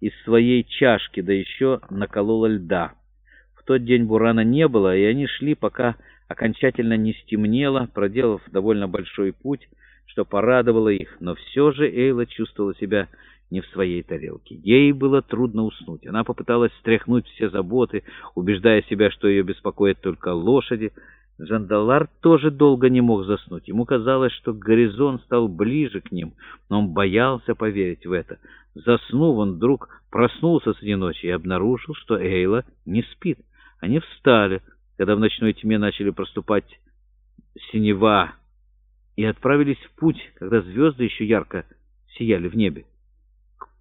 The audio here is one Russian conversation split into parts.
из своей чашки, да еще наколола льда. В тот день бурана не было, и они шли, пока окончательно не стемнело, проделав довольно большой путь, что порадовало их, но все же Эйла чувствовала себя не в своей тарелке. Ей было трудно уснуть. Она попыталась стряхнуть все заботы, убеждая себя, что ее беспокоят только лошади. Жандалар тоже долго не мог заснуть. Ему казалось, что горизонт стал ближе к ним, но он боялся поверить в это. Заснув, он вдруг проснулся среди ночи и обнаружил, что Эйла не спит. Они встали, когда в ночной тьме начали проступать синева, и отправились в путь, когда звезды еще ярко сияли в небе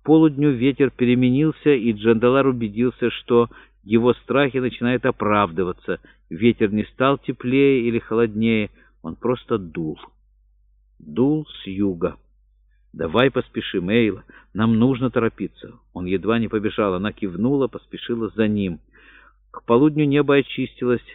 полудню ветер переменился, и Джандалар убедился, что его страхи начинают оправдываться. Ветер не стал теплее или холоднее, он просто дул. Дул с юга. «Давай поспешим, Эйла, нам нужно торопиться». Он едва не побежал, она кивнула, поспешила за ним. К полудню небо очистилось,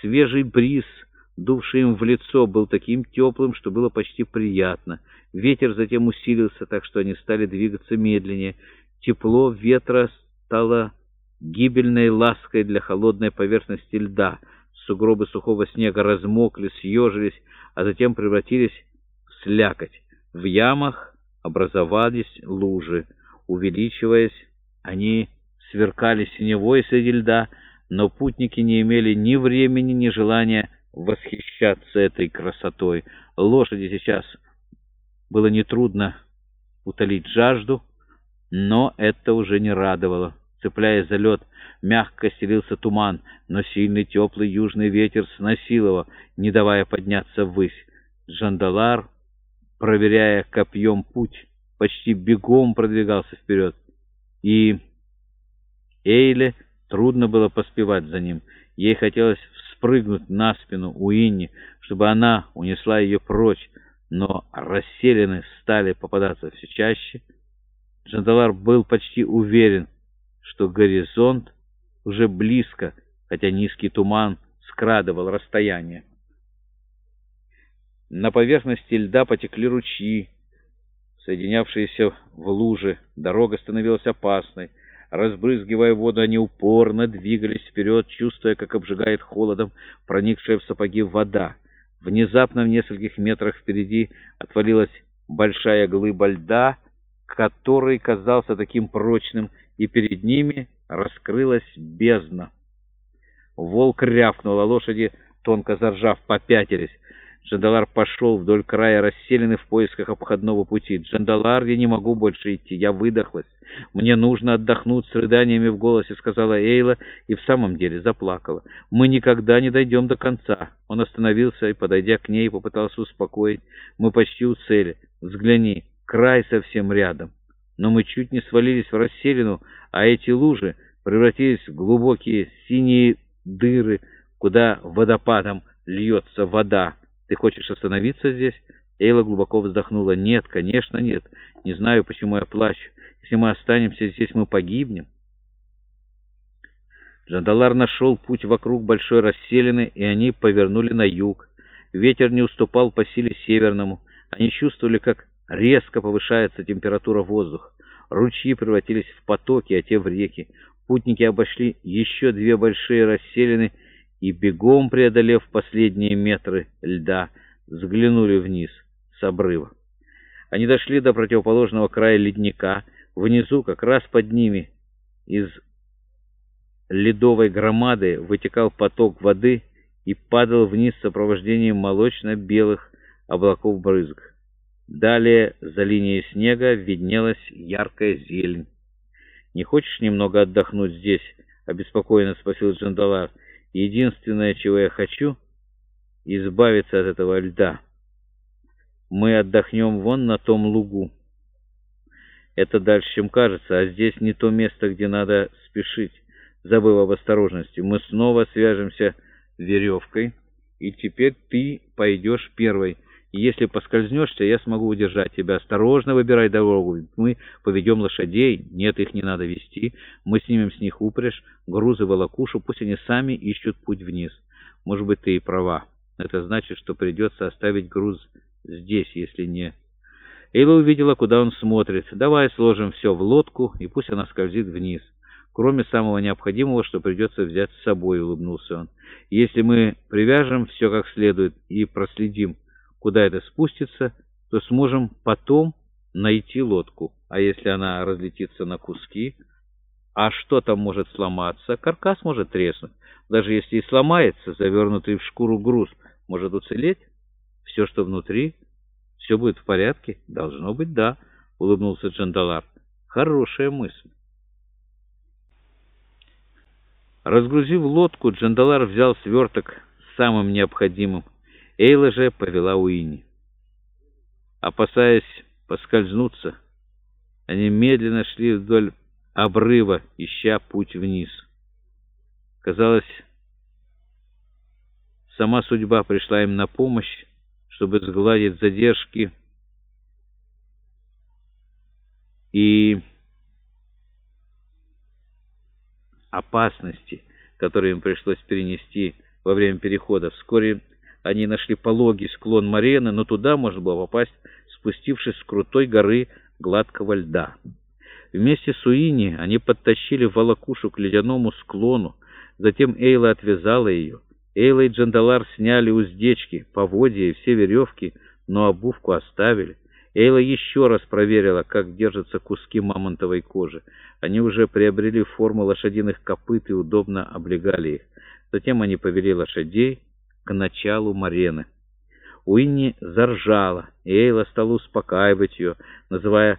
свежий бриз — дувший им в лицо, был таким теплым, что было почти приятно. Ветер затем усилился, так что они стали двигаться медленнее. Тепло ветра стало гибельной лаской для холодной поверхности льда. Сугробы сухого снега размокли, съежились, а затем превратились в слякоть. В ямах образовались лужи. Увеличиваясь, они сверкали синевой среди льда, но путники не имели ни времени, ни желания восхищаться этой красотой. Лошади сейчас было нетрудно утолить жажду, но это уже не радовало. Цепляясь за лед, мягко стелился туман, но сильный теплый южный ветер сносил его, не давая подняться ввысь. Жандалар, проверяя копьем путь, почти бегом продвигался вперед, и Эйле трудно было поспевать за ним. Ей хотелось спрыгнуть на спину Уинни, чтобы она унесла ее прочь, но расселены стали попадаться все чаще. Джандалар был почти уверен, что горизонт уже близко, хотя низкий туман скрадывал расстояние. На поверхности льда потекли ручьи, соединявшиеся в луже. Дорога становилась опасной. Разбрызгивая воду, они упорно двигались вперед, чувствуя, как обжигает холодом проникшая в сапоги вода. Внезапно в нескольких метрах впереди отвалилась большая глыба льда, который казался таким прочным, и перед ними раскрылась бездна. Волк рявкнул, а лошади, тонко заржав, попятились. Джандалар пошел вдоль края расселены в поисках обходного пути. «Джандалар, я не могу больше идти, я выдохлась. Мне нужно отдохнуть с рыданиями в голосе», — сказала Эйла, и в самом деле заплакала. «Мы никогда не дойдем до конца». Он остановился и, подойдя к ней, попытался успокоить. «Мы почти у цели. Взгляни, край совсем рядом. Но мы чуть не свалились в расселину, а эти лужи превратились в глубокие синие дыры, куда водопадом льется вода». Ты хочешь остановиться здесь?» Эйла глубоко вздохнула. «Нет, конечно, нет. Не знаю, почему я плачу. Если мы останемся здесь, мы погибнем». Джандалар нашел путь вокруг большой расселины, и они повернули на юг. Ветер не уступал по силе северному. Они чувствовали, как резко повышается температура воздуха. Ручьи превратились в потоки, а те в реки. Путники обошли еще две большие расселины и, бегом преодолев последние метры льда, взглянули вниз с обрыва. Они дошли до противоположного края ледника. Внизу, как раз под ними, из ледовой громады вытекал поток воды и падал вниз в сопровождении молочно-белых облаков брызг. Далее, за линией снега, виднелась яркая зелень. «Не хочешь немного отдохнуть здесь?» — обеспокоенно спросил Джандалар. Единственное, чего я хочу, избавиться от этого льда. Мы отдохнем вон на том лугу. Это дальше, чем кажется, а здесь не то место, где надо спешить. Забыв об осторожности, мы снова свяжемся веревкой, и теперь ты пойдешь первой. Если поскользнешься, я смогу удержать тебя. Осторожно выбирай дорогу. Мы поведем лошадей. Нет, их не надо вести. Мы снимем с них упряжь, грузы, волокушу. Пусть они сами ищут путь вниз. Может быть, ты и права. Это значит, что придется оставить груз здесь, если не... Эйла увидела, куда он смотрит. «Давай сложим все в лодку, и пусть она скользит вниз. Кроме самого необходимого, что придется взять с собой», — улыбнулся он. «Если мы привяжем все как следует и проследим, куда это спустится, то сможем потом найти лодку. А если она разлетится на куски? А что там может сломаться? Каркас может треснуть. Даже если и сломается, завернутый в шкуру груз может уцелеть. Все, что внутри, все будет в порядке. Должно быть, да, улыбнулся Джандалар. Хорошая мысль. Разгрузив лодку, Джандалар взял сверток с самым необходимым. Эйла же повела Уинни. Опасаясь поскользнуться, они медленно шли вдоль обрыва, ища путь вниз. Казалось, сама судьба пришла им на помощь, чтобы сгладить задержки и опасности, которые им пришлось перенести во время перехода. Вскоре они нашли пологий склон Марены, но туда можно было попасть, спустившись с крутой горы гладкого льда. Вместе с Уини они подтащили волокушу к ледяному склону, затем Эйла отвязала ее. Эйла и Джандалар сняли уздечки, поводья и все веревки, но обувку оставили. Эйла еще раз проверила, как держатся куски мамонтовой кожи. Они уже приобрели форму лошадиных копыт и удобно облегали их. Затем они повели лошадей к началу марены. Уинни заржала, и Эйла стала успокаивать ее, называя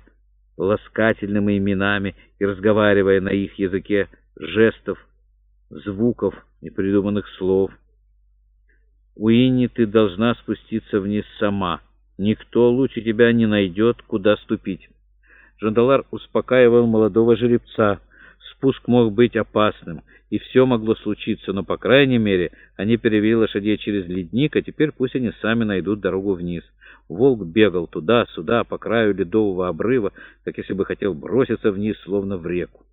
ласкательными именами и разговаривая на их языке жестов, звуков и придуманных слов. «Уинни, ты должна спуститься вниз сама. Никто лучше тебя не найдет, куда ступить». Жандалар успокаивал молодого жеребца. Спуск мог быть опасным, и все могло случиться, но, по крайней мере, они перевели лошадей через ледник, а теперь пусть они сами найдут дорогу вниз. Волк бегал туда-сюда, по краю ледового обрыва, как если бы хотел броситься вниз, словно в реку.